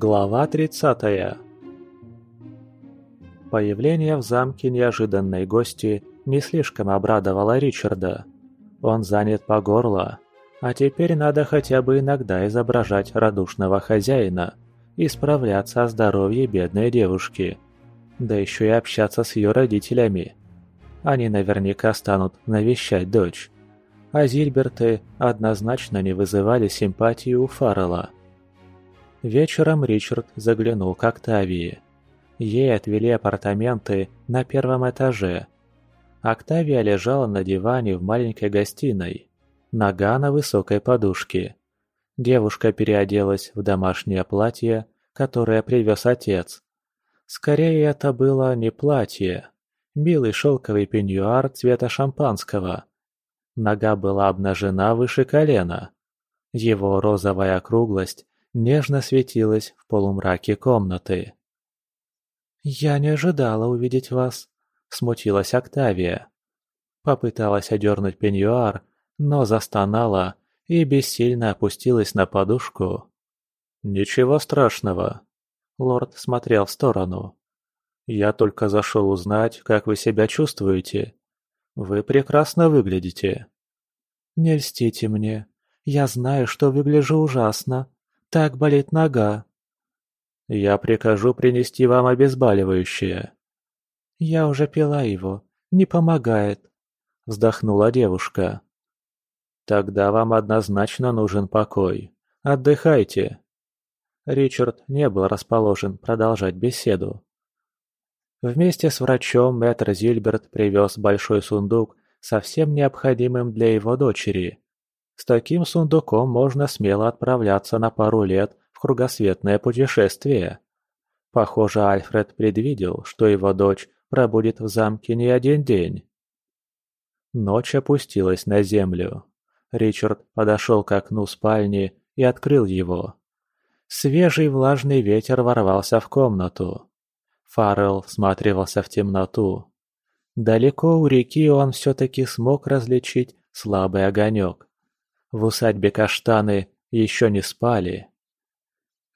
Глава 30 Появление в замке неожиданной гости не слишком обрадовало Ричарда. Он занят по горло, а теперь надо хотя бы иногда изображать радушного хозяина и справляться о здоровье бедной девушки. Да еще и общаться с ее родителями. Они наверняка станут навещать дочь. А Зильберты однозначно не вызывали симпатии у Фаррелла. Вечером Ричард заглянул к Октавии. Ей отвели апартаменты на первом этаже. Октавия лежала на диване в маленькой гостиной. Нога на высокой подушке. Девушка переоделась в домашнее платье, которое привез отец. Скорее, это было не платье. Белый шелковый пеньюар цвета шампанского. Нога была обнажена выше колена. Его розовая округлость нежно светилась в полумраке комнаты. «Я не ожидала увидеть вас», — смутилась Октавия. Попыталась одернуть пеньюар, но застонала и бессильно опустилась на подушку. «Ничего страшного», — лорд смотрел в сторону. «Я только зашел узнать, как вы себя чувствуете. Вы прекрасно выглядите». «Не льстите мне. Я знаю, что выгляжу ужасно. Так болит нога». «Я прикажу принести вам обезболивающее». «Я уже пила его. Не помогает», — вздохнула девушка. «Тогда вам однозначно нужен покой. Отдыхайте». Ричард не был расположен продолжать беседу. Вместе с врачом мэтр Зильберт привез большой сундук со всем необходимым для его дочери. С таким сундуком можно смело отправляться на пару лет в кругосветное путешествие. Похоже, Альфред предвидел, что его дочь пробудет в замке не один день. Ночь опустилась на землю. Ричард подошел к окну спальни и открыл его. Свежий влажный ветер ворвался в комнату. Фаррелл всматривался в темноту. Далеко у реки он все-таки смог различить слабый огонек. В усадьбе каштаны еще не спали.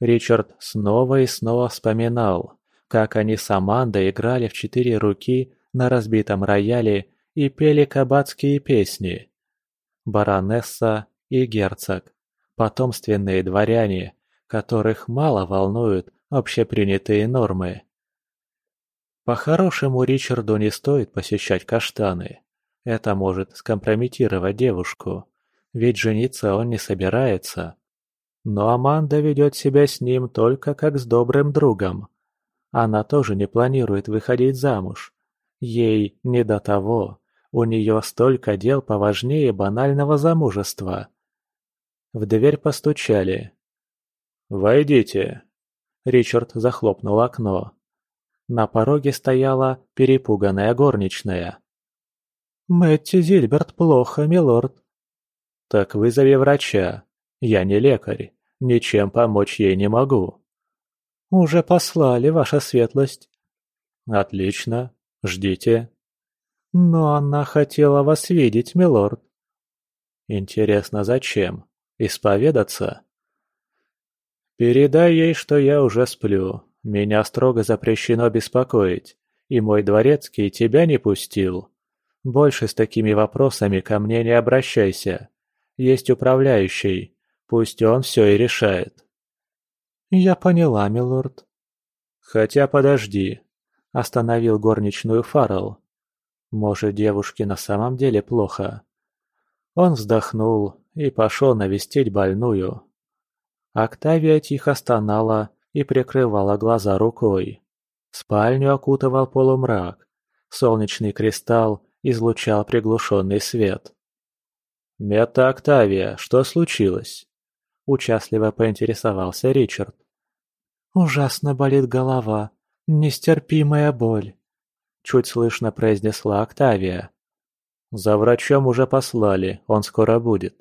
Ричард снова и снова вспоминал, как они с Амандой играли в четыре руки на разбитом рояле и пели кабацкие песни. Баронесса и герцог, потомственные дворяне, которых мало волнуют общепринятые нормы. По-хорошему Ричарду не стоит посещать каштаны. Это может скомпрометировать девушку, ведь жениться он не собирается. Но Аманда ведет себя с ним только как с добрым другом. Она тоже не планирует выходить замуж. Ей не до того. У нее столько дел поважнее банального замужества. В дверь постучали. «Войдите!» Ричард захлопнул окно. На пороге стояла перепуганная горничная. «Мэтти Зильберт плохо, милорд». «Так вызови врача. Я не лекарь, ничем помочь ей не могу». «Уже послали, ваша светлость». «Отлично. Ждите». «Но она хотела вас видеть, милорд». «Интересно, зачем? Исповедаться?» «Передай ей, что я уже сплю. Меня строго запрещено беспокоить, и мой дворецкий тебя не пустил. Больше с такими вопросами ко мне не обращайся. Есть управляющий, Пусть он все и решает. Я поняла, милорд. Хотя подожди. Остановил горничную Фаррелл. Может, девушке на самом деле плохо. Он вздохнул и пошел навестить больную. Октавия тихо стонала и прикрывала глаза рукой. Спальню окутывал полумрак. Солнечный кристалл излучал приглушенный свет. «Мета Октавия, что случилось?» – участливо поинтересовался Ричард. «Ужасно болит голова. Нестерпимая боль», – чуть слышно произнесла Октавия. «За врачом уже послали, он скоро будет.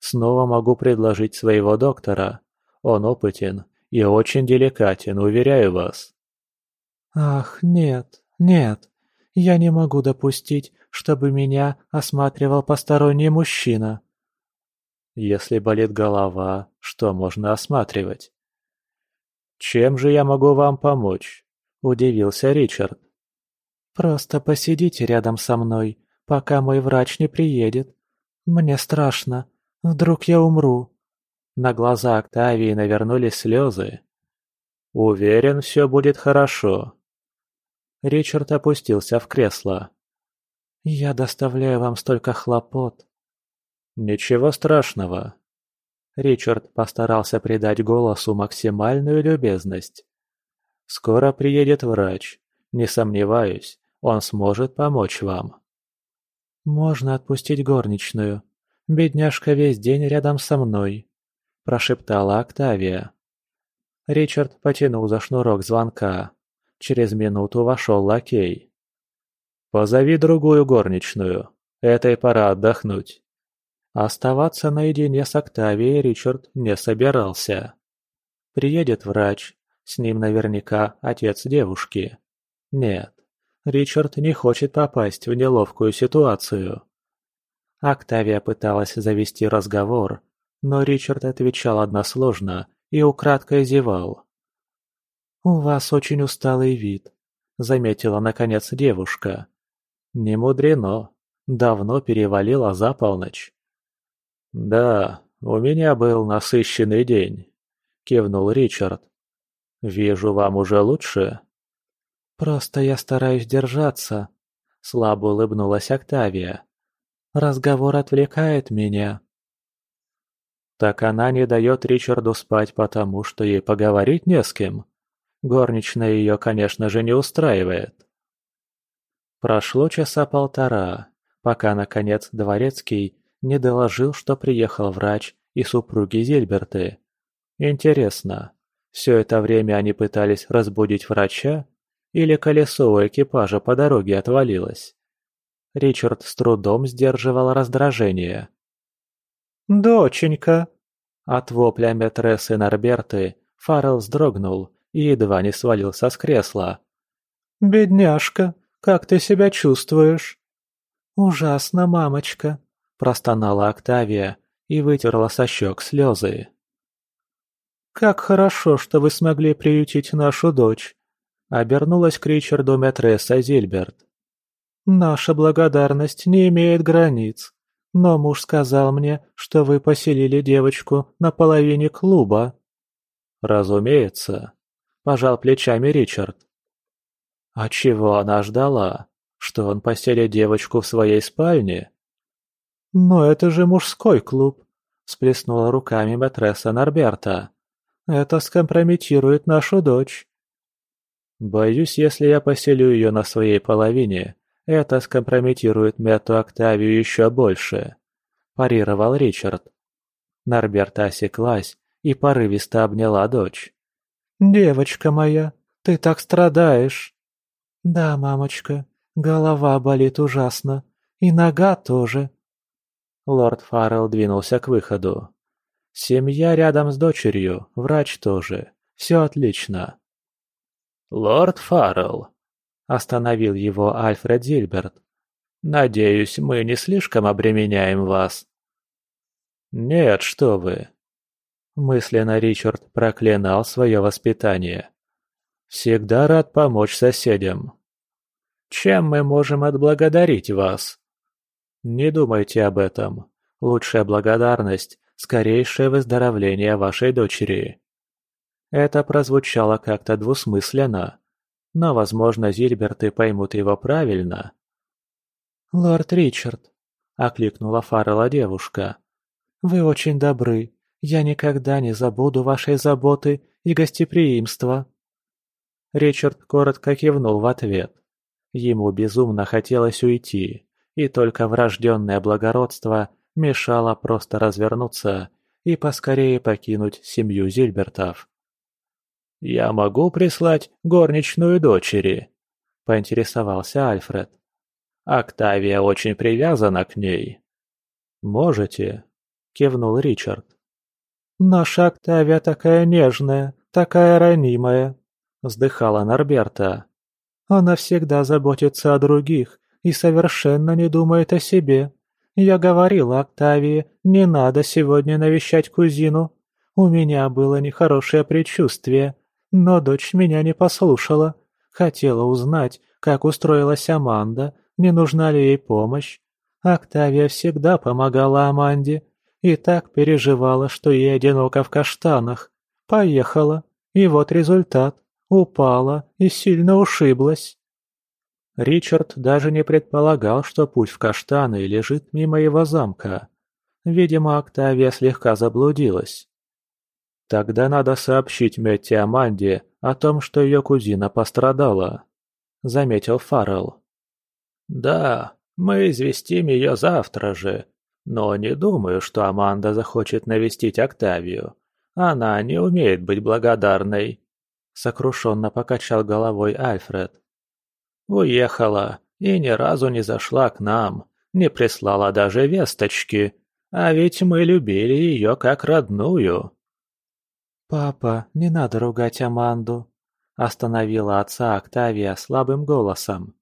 Снова могу предложить своего доктора. Он опытен и очень деликатен, уверяю вас». «Ах, нет, нет, я не могу допустить, чтобы меня осматривал посторонний мужчина», если болит голова, что можно осматривать? «Чем же я могу вам помочь?» – удивился Ричард. «Просто посидите рядом со мной, пока мой врач не приедет. Мне страшно. Вдруг я умру». На глаза Октавии навернулись слезы. «Уверен, все будет хорошо». Ричард опустился в кресло. «Я доставляю вам столько хлопот». «Ничего страшного». Ричард постарался придать голосу максимальную любезность. «Скоро приедет врач. Не сомневаюсь, он сможет помочь вам». «Можно отпустить горничную. Бедняжка весь день рядом со мной», – прошептала Октавия. Ричард потянул за шнурок звонка. Через минуту вошел лакей. «Позови другую горничную. Этой пора отдохнуть». Оставаться наедине с Октавией Ричард не собирался. Приедет врач, с ним наверняка отец девушки. Нет, Ричард не хочет попасть в неловкую ситуацию. Октавия пыталась завести разговор, но Ричард отвечал односложно и украдкой зевал. «У вас очень усталый вид», — заметила наконец девушка. «Не мудрено. Давно перевалила за полночь». «Да, у меня был насыщенный день», — кивнул Ричард. «Вижу, вам уже лучше?» «Просто я стараюсь держаться», — слабо улыбнулась Октавия. «Разговор отвлекает меня». «Так она не дает Ричарду спать потому, что ей поговорить не с кем?» Горничная ее, конечно же, не устраивает. Прошло часа полтора, пока, наконец, Дворецкий не доложил, что приехал врач и супруги Зильберты. Интересно, все это время они пытались разбудить врача? Или колесо у экипажа по дороге отвалилось? Ричард с трудом сдерживал раздражение. «Доченька!» От вопля метрессы Норберты Фаррелл вздрогнул и едва не свалился с кресла. «Бедняжка, как ты себя чувствуешь?» «Ужасно, мамочка», – простонала Октавия и вытерла со щек слезы. «Как хорошо, что вы смогли приютить нашу дочь», – обернулась к Ричарду Метресса Зильберт. «Наша благодарность не имеет границ, но муж сказал мне, что вы поселили девочку на половине клуба». «Разумеется», пожал плечами Ричард. А чего она ждала? Что он поселит девочку в своей спальне? «Но это же мужской клуб», – сплеснула руками матресса Норберта. «Это скомпрометирует нашу дочь». «Боюсь, если я поселю ее на своей половине, это скомпрометирует Метту Октавию еще больше», – парировал Ричард. Норберта осеклась и порывисто обняла дочь. «Девочка моя, ты так страдаешь!» «Да, мамочка, голова болит ужасно. И нога тоже». Лорд Фаррелл двинулся к выходу. «Семья рядом с дочерью, врач тоже. Все отлично». «Лорд Фаррелл», — остановил его Альфред Зильберт. «Надеюсь, мы не слишком обременяем вас». «Нет, что вы. Мысленно Ричард проклинал свое воспитание. «Всегда рад помочь соседям. Чем мы можем отблагодарить вас?» «Не думайте об этом. Лучшая благодарность – скорейшее выздоровление вашей дочери». Это прозвучало как-то двусмысленно, но, возможно, Зильберты поймут его правильно. «Лорд Ричард», – окликнула Фаррелла девушка, – «вы очень добры. Я никогда не забуду вашей заботы и гостеприимства». Ричард коротко кивнул в ответ. Ему безумно хотелось уйти, и только врожденное благородство мешало просто развернуться и поскорее покинуть семью Зильбертов. «Я могу прислать горничную дочери?» – поинтересовался Альфред. «Октавия очень привязана к ней». «Можете», – кивнул Ричард. «Наша Октавия такая нежная, такая ранимая», — вздыхала Норберта. «Она всегда заботится о других и совершенно не думает о себе. Я говорила Октавии, не надо сегодня навещать кузину. У меня было нехорошее предчувствие. Но дочь меня не послушала. Хотела узнать, как устроилась Аманда, не нужна ли ей помощь. Октавия всегда помогала Аманде и так переживала, что ей одиноко в каштанах. Поехала, и вот результат. Упала и сильно ушиблась. Ричард даже не предполагал, что путь в каштаны лежит мимо его замка. Видимо, Октавия слегка заблудилась. Тогда надо сообщить Мэтти Аманде о том, что ее кузина пострадала, заметил Фаррелл. Да, мы известим ее завтра же, но не думаю, что Аманда захочет навестить Октавию. Она не умеет быть благодарной. Сокрушенно покачал головой Альфред. Уехала и ни разу не зашла к нам, не прислала даже весточки, а ведь мы любили ее как родную. «Папа, не надо ругать Аманду», — остановила отца Октавия слабым голосом.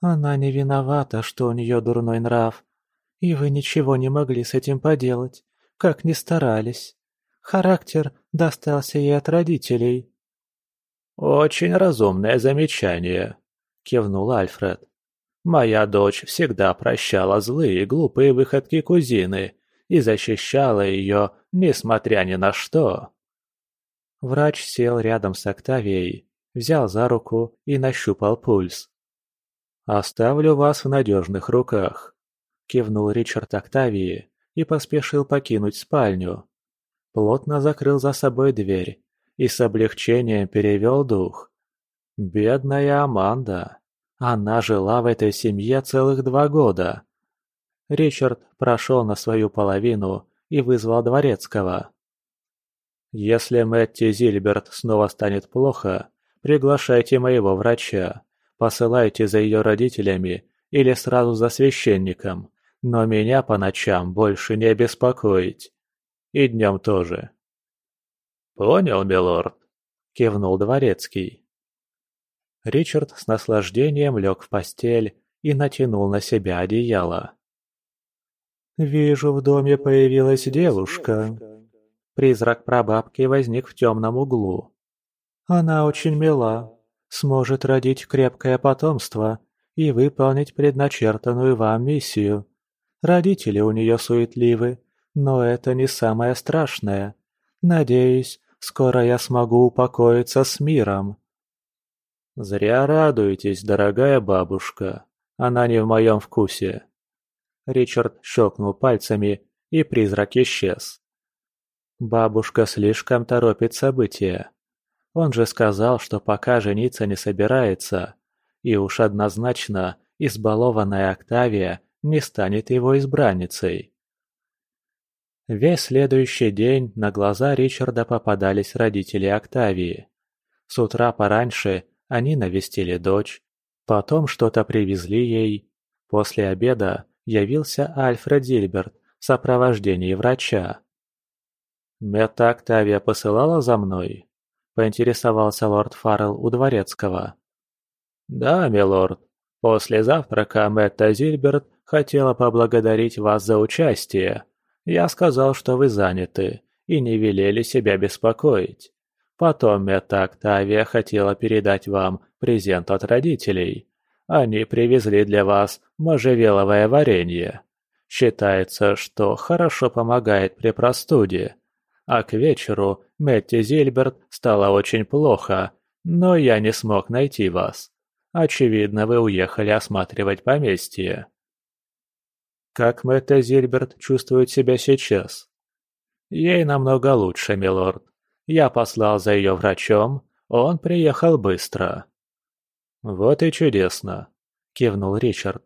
«Она не виновата, что у нее дурной нрав, и вы ничего не могли с этим поделать, как ни старались. Характер достался ей от родителей». «Очень разумное замечание», — кивнул Альфред. «Моя дочь всегда прощала злые и глупые выходки кузины и защищала ее, несмотря ни на что». Врач сел рядом с Октавией, взял за руку и нащупал пульс. «Оставлю вас в надежных руках», — кивнул Ричард Октавии и поспешил покинуть спальню. Плотно закрыл за собой дверь и с облегчением перевел дух. Бедная Аманда. Она жила в этой семье целых два года. Ричард прошел на свою половину и вызвал дворецкого. Если Мэтти Зильберт снова станет плохо, приглашайте моего врача, посылайте за ее родителями или сразу за священником, но меня по ночам больше не беспокоить. И днем тоже. «Понял, милорд», — кивнул дворецкий. Ричард с наслаждением лег в постель и натянул на себя одеяло. «Вижу, в доме появилась девушка», Призрак прабабки возник в темном углу. Она очень мила, сможет родить крепкое потомство и выполнить предначертанную вам миссию. Родители у нее суетливы, но это не самое страшное. Надеюсь, скоро я смогу упокоиться с миром. Зря радуетесь, дорогая бабушка. Она не в моем вкусе. Ричард щелкнул пальцами, и призрак исчез. Бабушка слишком торопит события. Он же сказал, что пока жениться не собирается, и уж однозначно избалованная Октавия не станет его избранницей. Весь следующий день на глаза Ричарда попадались родители Октавии. С утра пораньше они навестили дочь, потом что-то привезли ей. После обеда явился Альфред Зильберт в сопровождении врача. «Мета Октавия посылала за мной?» – поинтересовался лорд Фаррелл у дворецкого. «Да, милорд. После завтрака Мэтта Зильберт хотела поблагодарить вас за участие. Я сказал, что вы заняты и не велели себя беспокоить. Потом Мета Октавия хотела передать вам презент от родителей. Они привезли для вас можжевеловое варенье. Считается, что хорошо помогает при простуде. А к вечеру Мэтти Зильберт стало очень плохо, но я не смог найти вас. Очевидно, вы уехали осматривать поместье. Как Мэтта Зильберт чувствует себя сейчас? Ей намного лучше, милорд. Я послал за ее врачом, он приехал быстро. Вот и чудесно, кивнул Ричард.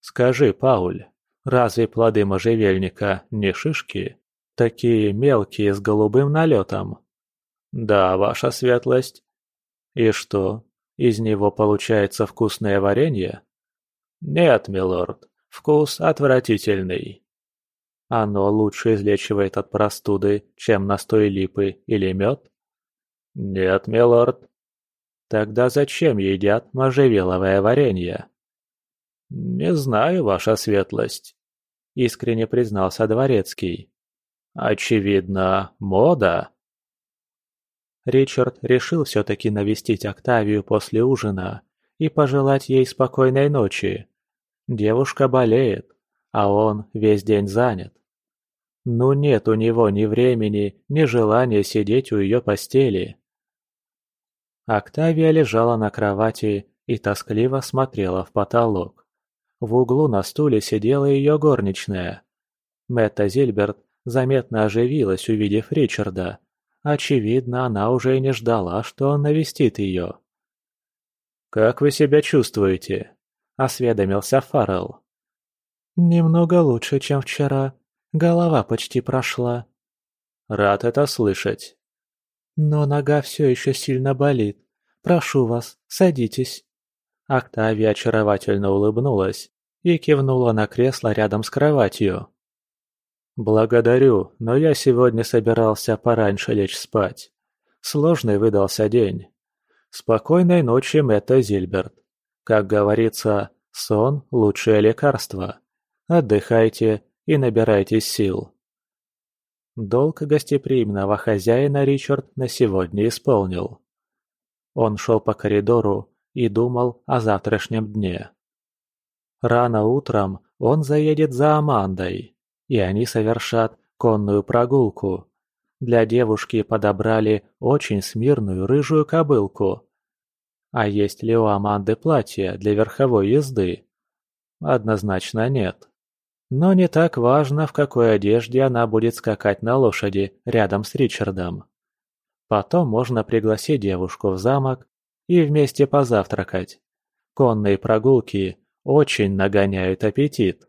Скажи, Пауль, разве плоды можжевельника не шишки? Такие мелкие с голубым налетом. Да, ваша светлость. И что, из него получается вкусное варенье? Нет, милорд, вкус отвратительный. Оно лучше излечивает от простуды, чем настой липы или мед? Нет, милорд. Тогда зачем едят можжевеловое варенье? Не знаю, ваша светлость, искренне признался дворецкий. Очевидно, мода. Ричард решил все-таки навестить Октавию после ужина и пожелать ей спокойной ночи. Девушка болеет, а он весь день занят. Ну нет у него ни времени, ни желания сидеть у ее постели. Октавия лежала на кровати и тоскливо смотрела в потолок. В углу на стуле сидела ее горничная. Мэтта Зильберт заметно оживилась, увидев Ричарда. Очевидно, она уже и не ждала, что он навестит ее. «Как вы себя чувствуете?» – осведомился Фаррелл. «Немного лучше, чем вчера. Голова почти прошла». «Рад это слышать». «Но нога все еще сильно болит. Прошу вас, садитесь». Октавия очаровательно улыбнулась и кивнула на кресло рядом с кроватью. «Благодарю, но я сегодня собирался пораньше лечь спать. Сложный выдался день. Спокойной ночи, Мэтта Зильберт. Как говорится, сон – лучшее лекарство. Отдыхайте и набирайтесь сил». Долг гостеприимного хозяина Ричард на сегодня исполнил. Он шел по коридору и думал о завтрашнем дне. Рано утром он заедет за Амандой и они совершат конную прогулку. Для девушки подобрали очень смирную рыжую кобылку. А есть ли у Аманды платье для верховой езды? Однозначно нет. Но не так важно, в какой одежде она будет скакать на лошади рядом с Ричардом. Потом можно пригласить девушку в замок и вместе позавтракать. Конные прогулки очень нагоняют аппетит.